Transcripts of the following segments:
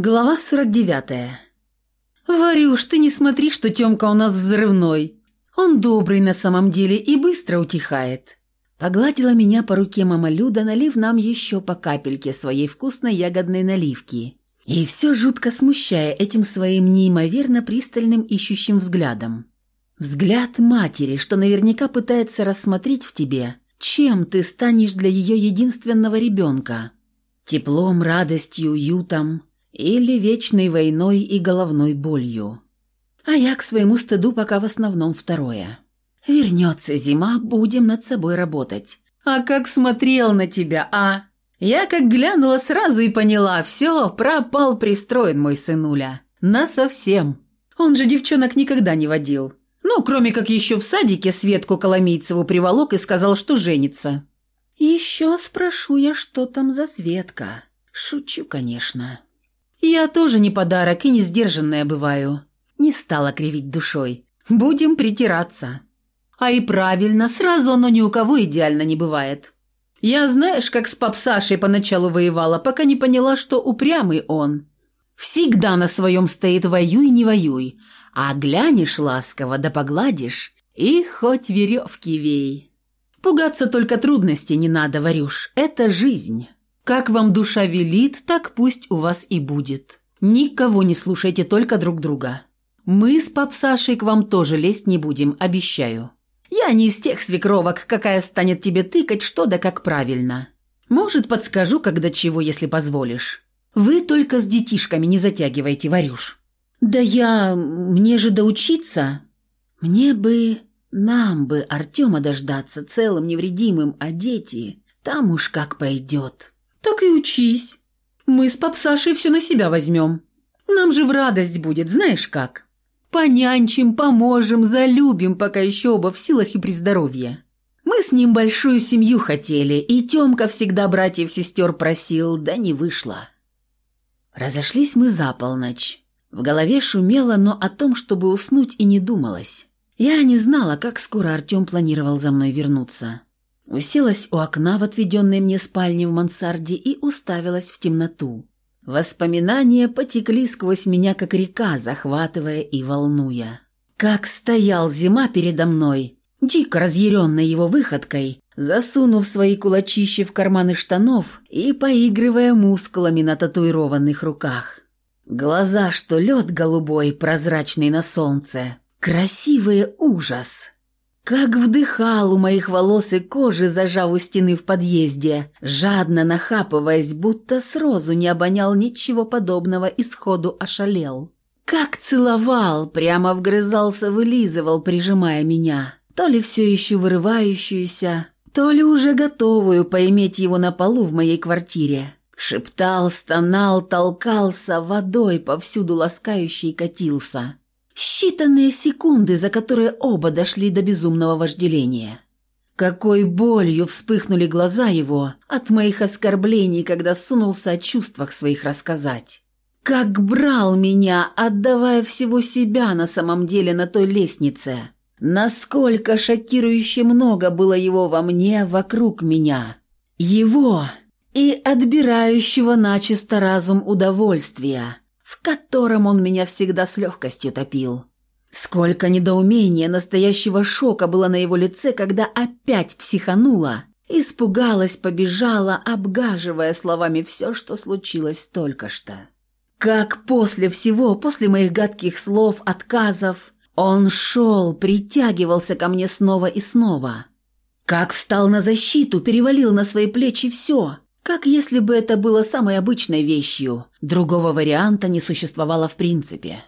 Глава 49. «Варюш, ты не смотри, что Тёмка у нас взрывной. Он добрый на самом деле и быстро утихает». Погладила меня по руке мама Люда, налив нам еще по капельке своей вкусной ягодной наливки. И все жутко смущая этим своим неимоверно пристальным ищущим взглядом. Взгляд матери, что наверняка пытается рассмотреть в тебе, чем ты станешь для ее единственного ребенка. Теплом, радостью, уютом – или вечной войной и головной болью. А я к своему стыду пока в основном второе. Вернется зима, будем над собой работать. А как смотрел на тебя, а? Я как глянула сразу и поняла, все, пропал пристроен мой сынуля. Насовсем. Он же девчонок никогда не водил. Ну, кроме как еще в садике Светку Коломийцеву приволок и сказал, что женится. Еще спрошу я, что там за Светка. Шучу, конечно. «Я тоже не подарок и не сдержанная бываю». Не стала кривить душой. «Будем притираться». А и правильно, сразу оно ни у кого идеально не бывает. Я знаешь, как с пап Сашей поначалу воевала, пока не поняла, что упрямый он. Всегда на своем стоит «воюй, не воюй», а глянешь ласково да погладишь, и хоть веревки вей. Пугаться только трудностей не надо, Варюш, это жизнь». Как вам душа велит, так пусть у вас и будет. Никого не слушайте, только друг друга. Мы с пап Сашей к вам тоже лезть не будем, обещаю. Я не из тех свекровок, какая станет тебе тыкать что да как правильно. Может, подскажу, когда чего, если позволишь. Вы только с детишками не затягивайте, Варюш. Да я... мне же доучиться. Мне бы... нам бы Артема дождаться целым невредимым, а дети... там уж как пойдет. «Так и учись. Мы с пап Сашей все на себя возьмем. Нам же в радость будет, знаешь как. Понянчим, поможем, залюбим, пока еще оба в силах и при здоровье. Мы с ним большую семью хотели, и Тёмка всегда братьев-сестер просил, да не вышло». Разошлись мы за полночь. В голове шумело, но о том, чтобы уснуть, и не думалось. Я не знала, как скоро Артём планировал за мной вернуться. Уселась у окна в отведенной мне спальне в мансарде и уставилась в темноту. Воспоминания потекли сквозь меня, как река, захватывая и волнуя. Как стоял зима передо мной, дико разъяренной его выходкой, засунув свои кулачища в карманы штанов и поигрывая мускулами на татуированных руках. Глаза, что лед голубой, прозрачный на солнце. Красивый ужас. Как вдыхал у моих волос и кожи, зажав у стены в подъезде, жадно нахапываясь, будто с розу не обонял ничего подобного и сходу ошалел. Как целовал, прямо вгрызался, вылизывал, прижимая меня. То ли все еще вырывающуюся, то ли уже готовую поиметь его на полу в моей квартире. Шептал, стонал, толкался, водой повсюду ласкающий катился. Считанные секунды, за которые оба дошли до безумного вожделения. Какой болью вспыхнули глаза его от моих оскорблений, когда сунулся о чувствах своих рассказать. Как брал меня, отдавая всего себя на самом деле на той лестнице. Насколько шокирующе много было его во мне, вокруг меня. Его и отбирающего начисто разум удовольствия – в котором он меня всегда с легкостью топил. Сколько недоумения, настоящего шока было на его лице, когда опять психанула, испугалась, побежала, обгаживая словами все, что случилось только что. Как после всего, после моих гадких слов, отказов, он шел, притягивался ко мне снова и снова. Как встал на защиту, перевалил на свои плечи все, как если бы это было самой обычной вещью. Другого варианта не существовало в принципе.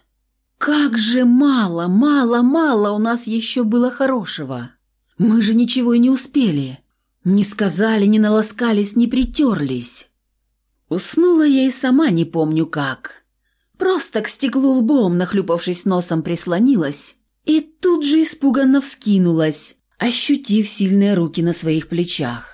Как же мало, мало, мало у нас еще было хорошего. Мы же ничего и не успели. Не сказали, не наласкались, не притерлись. Уснула я и сама не помню как. Просто к стеклу лбом, нахлюпавшись носом, прислонилась и тут же испуганно вскинулась, ощутив сильные руки на своих плечах.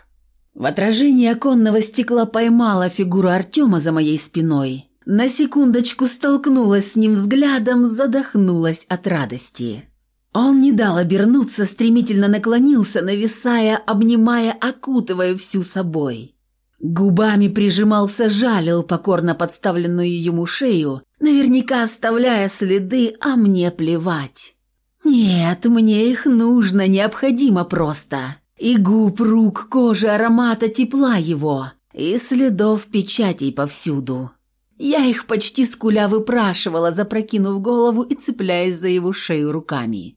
В отражении оконного стекла поймала фигуру Артема за моей спиной. На секундочку столкнулась с ним взглядом, задохнулась от радости. Он не дал обернуться, стремительно наклонился, нависая, обнимая, окутывая всю собой. Губами прижимался, жалил покорно подставленную ему шею, наверняка оставляя следы, а мне плевать. Нет, мне их нужно, необходимо просто. И губ, рук, кожи, аромата, тепла его, и следов печатей повсюду. Я их почти скуля выпрашивала, запрокинув голову и цепляясь за его шею руками.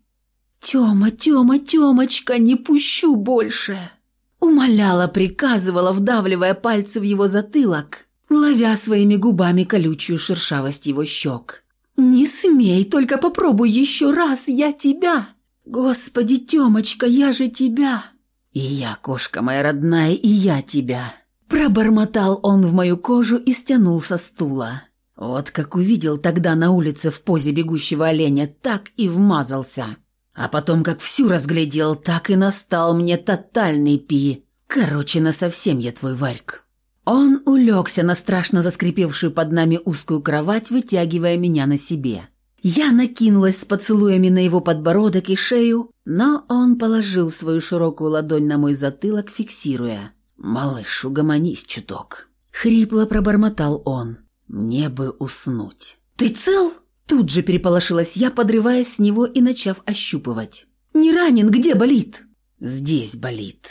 «Тёма, Тёма, Тёмочка, не пущу больше!» Умоляла, приказывала, вдавливая пальцы в его затылок, ловя своими губами колючую шершавость его щек. «Не смей, только попробуй еще раз, я тебя!» «Господи, Тёмочка, я же тебя!» «И я, кошка моя родная, и я тебя!» Пробормотал он в мою кожу и стянул со стула. Вот как увидел тогда на улице в позе бегущего оленя, так и вмазался. А потом, как всю разглядел, так и настал мне тотальный пи. Короче, насовсем я твой Варьк. Он улегся на страшно заскрипевшую под нами узкую кровать, вытягивая меня на себе. Я накинулась с поцелуями на его подбородок и шею, но он положил свою широкую ладонь на мой затылок, фиксируя. «Малыш, угомонись чуток». Хрипло пробормотал он. «Мне бы уснуть». «Ты цел?» Тут же переполошилась я, подрываясь с него и начав ощупывать. «Не ранен, где болит?» «Здесь болит».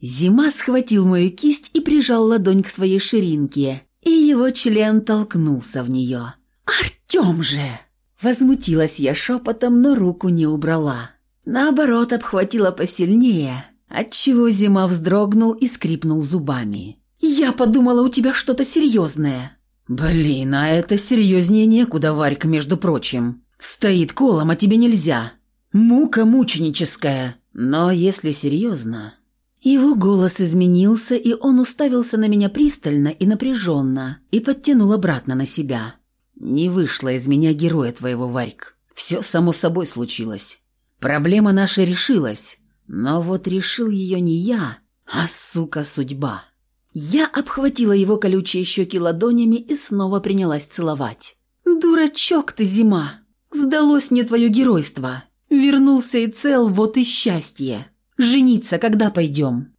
Зима схватил мою кисть и прижал ладонь к своей ширинке, и его член толкнулся в нее. «Артем же!» Возмутилась я шепотом, но руку не убрала. Наоборот, обхватила посильнее, отчего Зима вздрогнул и скрипнул зубами. «Я подумала, у тебя что-то серьезное». «Блин, а это серьезнее некуда, Варька, между прочим. Стоит колом, а тебе нельзя. Мука мученическая. Но если серьезно...» Его голос изменился, и он уставился на меня пристально и напряженно, и подтянул обратно на себя. «Не вышло из меня героя твоего, Варьк. Все само собой случилось. Проблема наша решилась, но вот решил ее не я, а, сука, судьба». Я обхватила его колючие щеки ладонями и снова принялась целовать. «Дурачок ты, зима! Сдалось мне твое геройство. Вернулся и цел, вот и счастье. Жениться когда пойдем?»